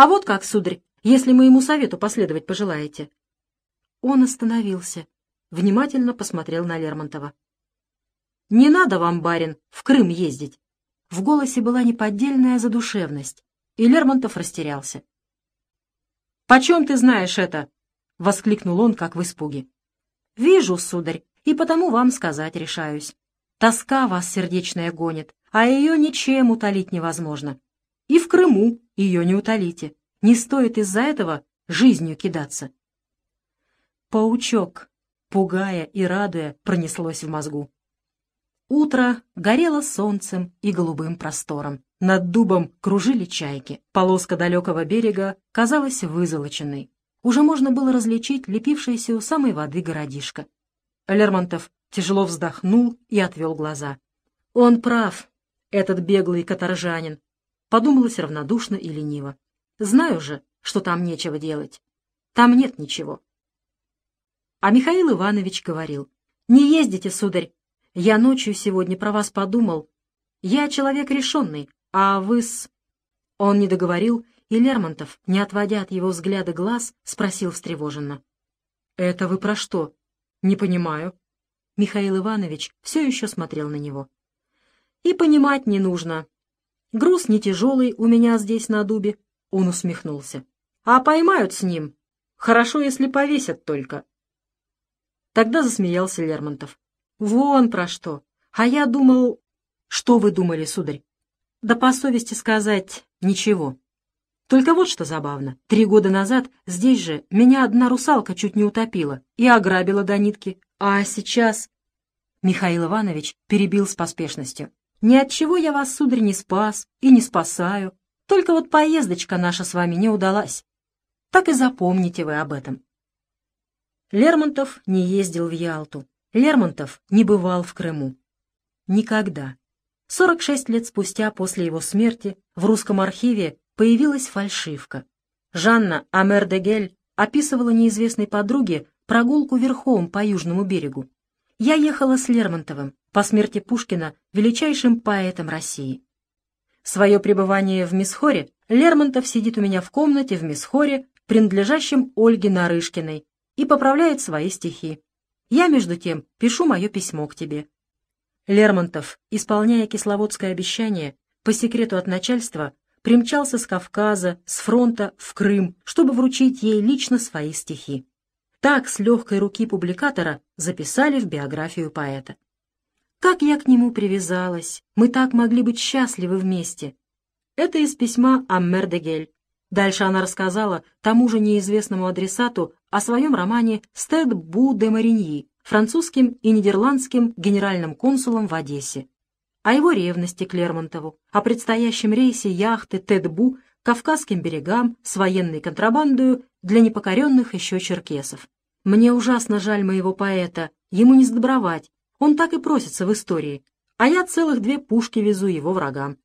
А вот как, сударь, если моему совету последовать пожелаете. Он остановился, внимательно посмотрел на Лермонтова. «Не надо вам, барин, в Крым ездить!» В голосе была неподдельная задушевность, и Лермонтов растерялся. «Почем ты знаешь это?» — воскликнул он, как в испуге. «Вижу, сударь, и потому вам сказать решаюсь. Тоска вас сердечная гонит, а ее ничем утолить невозможно. И в Крыму ее не утолите. Не стоит из-за этого жизнью кидаться». Паучок, пугая и радуя, пронеслось в мозгу. Утро горело солнцем и голубым простором. Над дубом кружили чайки. Полоска далекого берега казалась вызолоченной. Уже можно было различить лепившееся у самой воды городишко. Лермонтов тяжело вздохнул и отвел глаза. Он прав, этот беглый каторжанин. Подумалось равнодушно и лениво. Знаю же, что там нечего делать. Там нет ничего. А Михаил Иванович говорил, «Не ездите, сударь, я ночью сегодня про вас подумал. Я человек решенный, а вы с...» Он не договорил, и Лермонтов, не отводя от его взгляда глаз, спросил встревоженно. «Это вы про что?» «Не понимаю». Михаил Иванович все еще смотрел на него. «И понимать не нужно. Груз не тяжелый у меня здесь на дубе», — он усмехнулся. «А поймают с ним. Хорошо, если повесят только». Тогда засмеялся Лермонтов. «Вон про что. А я думал...» «Что вы думали, сударь?» «Да по совести сказать, ничего. Только вот что забавно. Три года назад здесь же меня одна русалка чуть не утопила и ограбила до нитки. А сейчас...» Михаил Иванович перебил с поспешностью. «Ни от чего я вас, сударь, не спас и не спасаю. Только вот поездочка наша с вами не удалась. Так и запомните вы об этом». Лермонтов не ездил в Ялту. Лермонтов не бывал в Крыму. Никогда. 46 лет спустя после его смерти в русском архиве появилась фальшивка. Жанна Амер-де-Гель описывала неизвестной подруге прогулку верхом по Южному берегу. Я ехала с Лермонтовым, по смерти Пушкина, величайшим поэтом России. Свое пребывание в Мисхоре Лермонтов сидит у меня в комнате в Мисхоре, принадлежащем Ольге Нарышкиной, и поправляет свои стихи. Я, между тем, пишу мое письмо к тебе. Лермонтов, исполняя кисловодское обещание, по секрету от начальства, примчался с Кавказа, с фронта в Крым, чтобы вручить ей лично свои стихи. Так с легкой руки публикатора записали в биографию поэта. Как я к нему привязалась, мы так могли быть счастливы вместе. Это из письма Аммер де Гель. Дальше она рассказала тому же неизвестному адресату о своем романе «Стед Бу де Мариньи» французским и нидерландским генеральным консулом в Одессе, о его ревности к Лермонтову, о предстоящем рейсе яхты «Тед Бу» к Кавказским берегам с военной контрабандою для непокоренных еще черкесов. Мне ужасно жаль моего поэта, ему не сдобровать, он так и просится в истории, а я целых две пушки везу его врагам.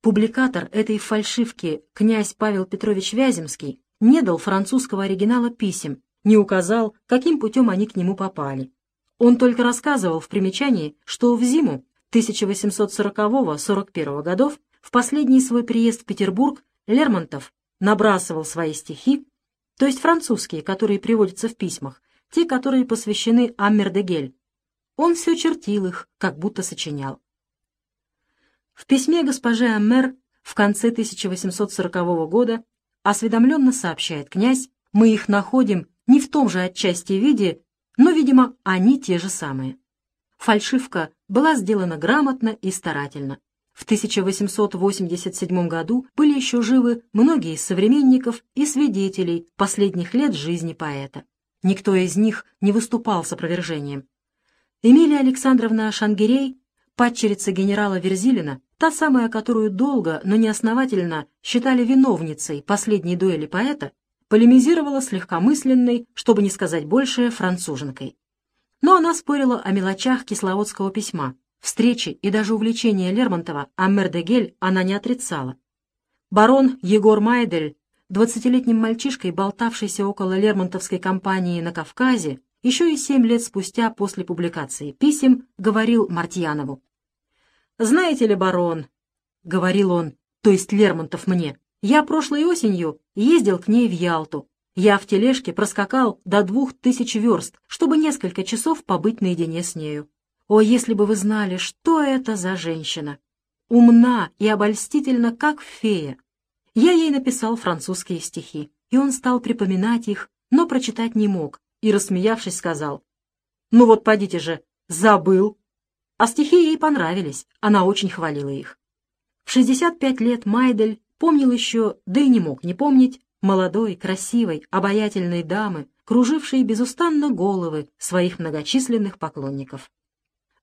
Публикатор этой фальшивки, князь Павел Петрович Вяземский, не дал французского оригинала писем, не указал, каким путем они к нему попали. Он только рассказывал в примечании, что в зиму 1840-41 годов, в последний свой приезд в Петербург, Лермонтов набрасывал свои стихи, то есть французские, которые приводятся в письмах, те, которые посвящены Аммер-де-Гель. Он все чертил их, как будто сочинял. В письме госпоже Аммер в конце 1840 года осведомленно сообщает князь, мы их находим не в том же отчасти виде, но, видимо, они те же самые. Фальшивка была сделана грамотно и старательно. В 1887 году были еще живы многие из современников и свидетелей последних лет жизни поэта. Никто из них не выступал с опровержением. Эмилия Александровна Шангирей Падчерица генерала Верзилина, та самая, которую долго, но неосновательно считали виновницей последней дуэли поэта, полемизировала с легкомысленной, чтобы не сказать большее, француженкой. Но она спорила о мелочах кисловодского письма. Встречи и даже увлечения Лермонтова Аммер де Гель она не отрицала. Барон Егор Майдель, двадцатилетним мальчишкой, болтавшийся около Лермонтовской компании на Кавказе, еще и семь лет спустя после публикации писем говорил Мартьянову. «Знаете ли, барон, — говорил он, то есть Лермонтов мне, — Я прошлой осенью ездил к ней в Ялту. Я в тележке проскакал до двух тысяч верст, чтобы несколько часов побыть наедине с нею. О, если бы вы знали, что это за женщина! Умна и обольстительна, как фея. Я ей написал французские стихи, и он стал припоминать их, но прочитать не мог, и, рассмеявшись, сказал, «Ну вот, подите же, забыл». А стихи ей понравились, она очень хвалила их. В 65 лет Майдель помнил еще, да и не мог не помнить, молодой, красивой, обаятельной дамы, кружившей безустанно головы своих многочисленных поклонников.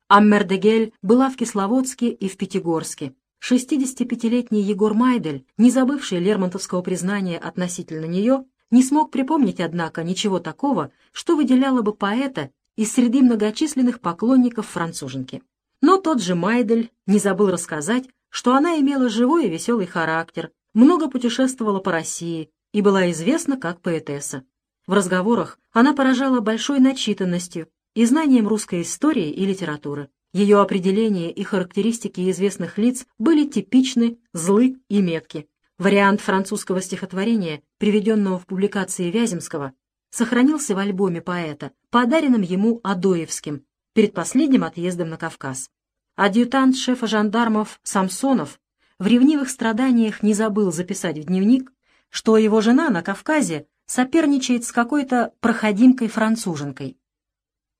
Аммердегель была в Кисловодске и в Пятигорске. 65-летний Егор Майдель, не забывший лермонтовского признания относительно нее, не смог припомнить, однако, ничего такого, что выделяло бы поэта из среды многочисленных поклонников француженки. Но тот же Майдель не забыл рассказать, что она имела живой и веселый характер, много путешествовала по России и была известна как поэтесса. В разговорах она поражала большой начитанностью и знанием русской истории и литературы. Ее определения и характеристики известных лиц были типичны, злы и метки. Вариант французского стихотворения, приведенного в публикации Вяземского, сохранился в альбоме поэта, подаренном ему Адоевским перед последним отъездом на Кавказ. Адъютант шефа жандармов Самсонов в ревнивых страданиях не забыл записать в дневник, что его жена на Кавказе соперничает с какой-то проходимкой-француженкой.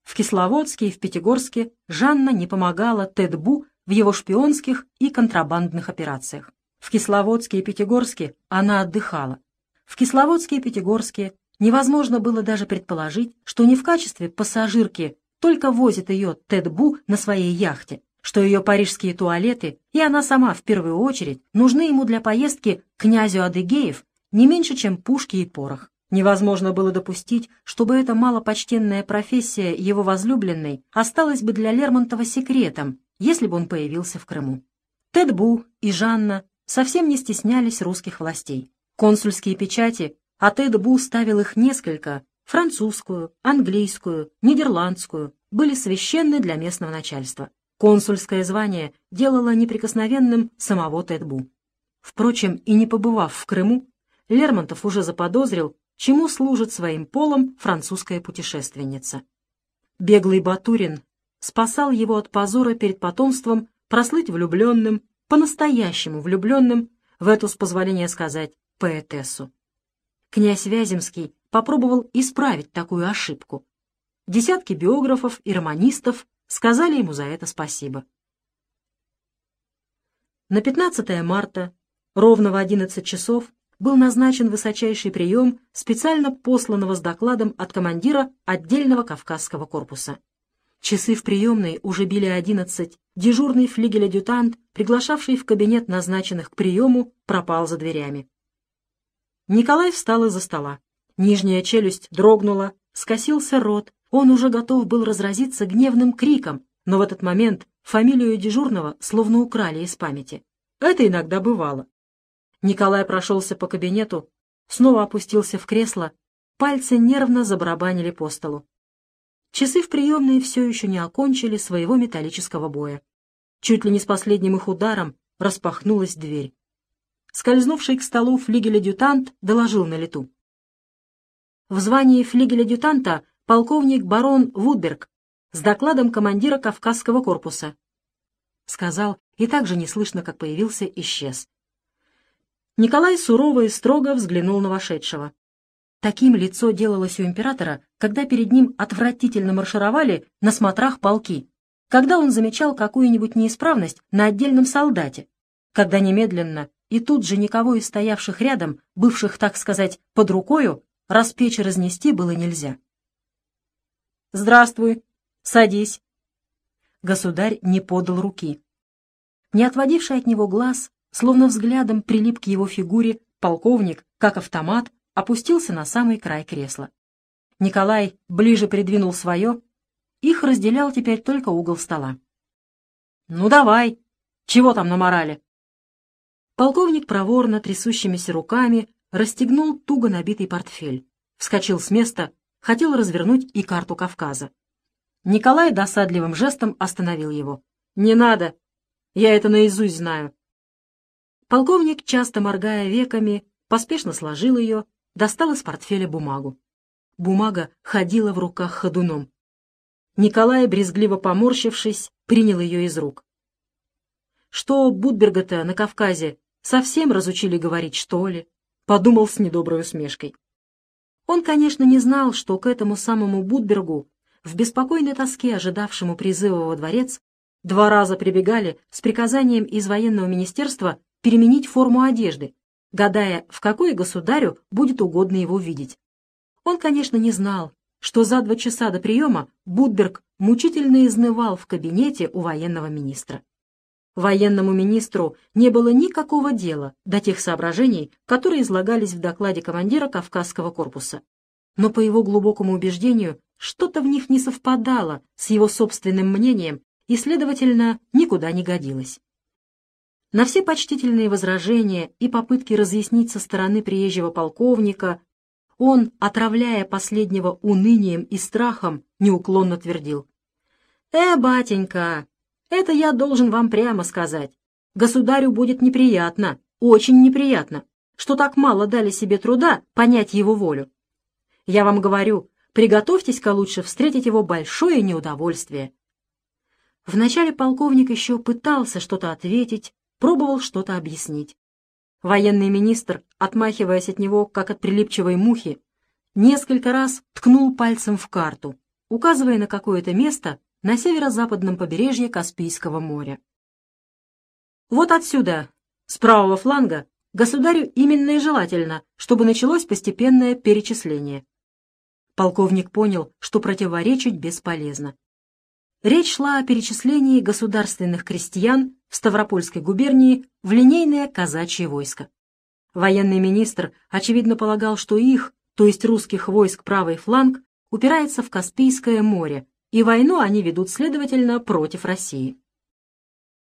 В Кисловодске и в Пятигорске Жанна не помогала Тедбу в его шпионских и контрабандных операциях. В Кисловодске и Пятигорске она отдыхала. В Кисловодске и Пятигорске невозможно было даже предположить, что не в качестве пассажирки только возит ее Тедбу на своей яхте, что ее парижские туалеты и она сама в первую очередь нужны ему для поездки к князю Адыгеев не меньше, чем пушки и порох. Невозможно было допустить, чтобы эта малопочтенная профессия его возлюбленной осталась бы для Лермонтова секретом, если бы он появился в Крыму. Тедбу и Жанна совсем не стеснялись русских властей. Консульские печати, а Тедбу ставил их несколько, французскую, английскую, нидерландскую, были священны для местного начальства. Консульское звание делало неприкосновенным самого Тедбу. Впрочем, и не побывав в Крыму, Лермонтов уже заподозрил, чему служит своим полом французская путешественница. Беглый Батурин спасал его от позора перед потомством прослыть влюбленным, по-настоящему влюбленным в эту, с позволения сказать, поэтессу. Князь Вяземский попробовал исправить такую ошибку. Десятки биографов и романистов сказали ему за это спасибо. На 15 марта, ровно в 11 часов, был назначен высочайший прием специально посланного с докладом от командира отдельного Кавказского корпуса. Часы в приемной уже били одиннадцать, дежурный флигель-адъютант, приглашавший в кабинет назначенных к приему, пропал за дверями. Николай встал из-за стола. Нижняя челюсть дрогнула, скосился рот, он уже готов был разразиться гневным криком, но в этот момент фамилию дежурного словно украли из памяти. Это иногда бывало. Николай прошелся по кабинету, снова опустился в кресло, пальцы нервно забарабанили по столу. Часы в приемной все еще не окончили своего металлического боя. Чуть ли не с последним их ударом распахнулась дверь. Скользнувший к столу флигель-адъютант доложил на лету. В звании флигель-адъютанта полковник барон Вудберг с докладом командира Кавказского корпуса. Сказал, и так же неслышно, как появился, исчез. Николай сурово и строго взглянул на вошедшего. Таким лицо делалось у императора, когда перед ним отвратительно маршировали на смотрах полки, когда он замечал какую-нибудь неисправность на отдельном солдате, когда немедленно и тут же никого из стоявших рядом, бывших, так сказать, под рукою, распечь и разнести было нельзя. «Здравствуй. Садись». Государь не подал руки. Не отводивший от него глаз, словно взглядом прилип к его фигуре, полковник, как автомат, опустился на самый край кресла. Николай ближе придвинул свое, их разделял теперь только угол стола. «Ну давай! Чего там на морали?» Полковник проворно, трясущимися руками, расстегнул туго набитый портфель, вскочил с места хотел развернуть и карту Кавказа. Николай досадливым жестом остановил его. «Не надо! Я это наизусть знаю!» Полковник, часто моргая веками, поспешно сложил ее, достал из портфеля бумагу. Бумага ходила в руках ходуном. Николай, брезгливо поморщившись, принял ее из рук. Что Будберга-то на Кавказе совсем разучили говорить, что ли? Подумал с недоброй усмешкой. Он, конечно, не знал, что к этому самому Будбергу, в беспокойной тоске, ожидавшему призыва во дворец, два раза прибегали с приказанием из военного министерства переменить форму одежды, гадая, в какой государю будет угодно его видеть. Он, конечно, не знал, что за два часа до приема Будберг мучительно изнывал в кабинете у военного министра. Военному министру не было никакого дела до тех соображений, которые излагались в докладе командира Кавказского корпуса. Но по его глубокому убеждению, что-то в них не совпадало с его собственным мнением и, следовательно, никуда не годилось. На все почтительные возражения и попытки разъяснить со стороны приезжего полковника он, отравляя последнего унынием и страхом, неуклонно твердил. «Э, батенька, это я должен вам прямо сказать. Государю будет неприятно, очень неприятно, что так мало дали себе труда понять его волю. Я вам говорю, приготовьтесь-ка лучше встретить его большое неудовольствие. Вначале полковник еще пытался что-то ответить, пробовал что-то объяснить. Военный министр, отмахиваясь от него, как от прилипчивой мухи, несколько раз ткнул пальцем в карту, указывая на какое-то место, на северо-западном побережье Каспийского моря. Вот отсюда, с правого фланга, государю именно и желательно, чтобы началось постепенное перечисление. Полковник понял, что противоречить бесполезно. Речь шла о перечислении государственных крестьян в Ставропольской губернии в линейное казачье войско. Военный министр, очевидно, полагал, что их, то есть русских войск правый фланг, упирается в Каспийское море, и войну они ведут, следовательно, против России.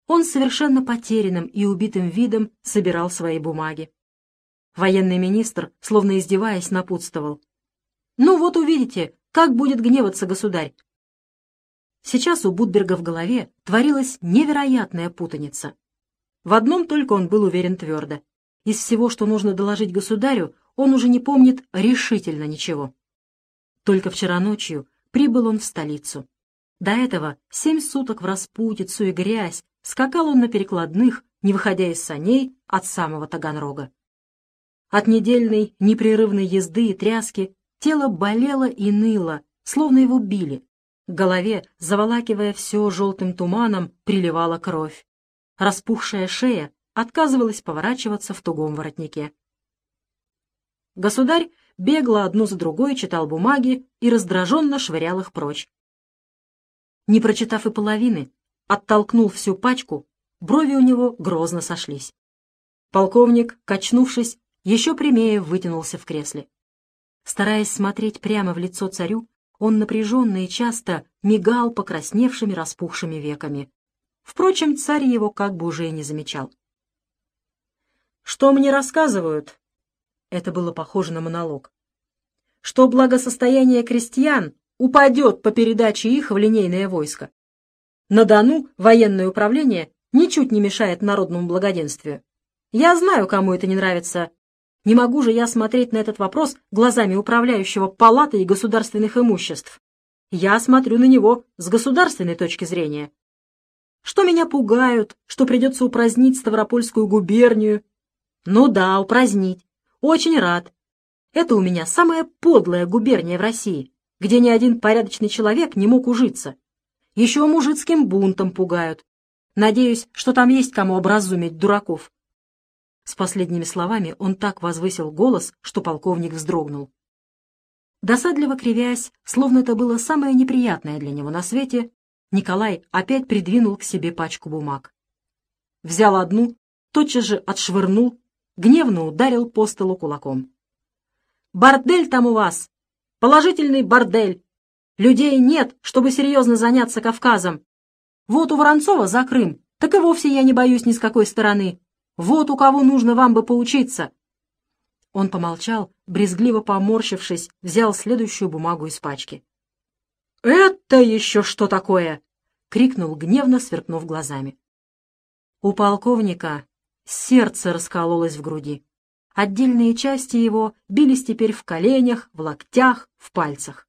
Он совершенно потерянным и убитым видом собирал свои бумаги. Военный министр, словно издеваясь, напутствовал. «Ну вот увидите, как будет гневаться государь. Сейчас у Будберга в голове творилась невероятная путаница. В одном только он был уверен твердо. Из всего, что нужно доложить государю, он уже не помнит решительно ничего. Только вчера ночью прибыл он в столицу. До этого семь суток в распутицу и грязь скакал он на перекладных, не выходя из саней от самого Таганрога. От недельной непрерывной езды и тряски тело болело и ныло, словно его били. Голове, заволакивая все желтым туманом, приливала кровь. Распухшая шея отказывалась поворачиваться в тугом воротнике. Государь бегло одну за другой читал бумаги и раздраженно швырял их прочь. Не прочитав и половины, оттолкнул всю пачку, брови у него грозно сошлись. Полковник, качнувшись, еще прямее вытянулся в кресле. Стараясь смотреть прямо в лицо царю, он напряженно и часто мигал покрасневшими распухшими веками. Впрочем, царь его как бы уже и не замечал. «Что мне рассказывают?» Это было похоже на монолог. «Что благосостояние крестьян упадет по передаче их в линейное войско. На Дону военное управление ничуть не мешает народному благоденствию. Я знаю, кому это не нравится, не могу же я смотреть на этот вопрос глазами управляющего палатой государственных имуществ. Я смотрю на него с государственной точки зрения. Что меня пугают, что придется упразднить Ставропольскую губернию. Ну да, упразднить. Очень рад. Это у меня самая подлая губерния в России, где ни один порядочный человек не мог ужиться. Еще мужицким бунтом пугают. Надеюсь, что там есть кому образумить дураков. С последними словами он так возвысил голос, что полковник вздрогнул. Досадливо кривясь, словно это было самое неприятное для него на свете, Николай опять придвинул к себе пачку бумаг. Взял одну, тотчас же отшвырнул, гневно ударил по столу кулаком. «Бордель там у вас! Положительный бордель! Людей нет, чтобы серьезно заняться Кавказом! Вот у Воронцова за Крым, так и вовсе я не боюсь ни с какой стороны. Вот у кого нужно вам бы поучиться!» Он помолчал, брезгливо поморщившись, взял следующую бумагу из пачки. «Это еще что такое?» — крикнул, гневно сверкнув глазами. У полковника сердце раскололось в груди. Отдельные части его бились теперь в коленях, в локтях, в пальцах.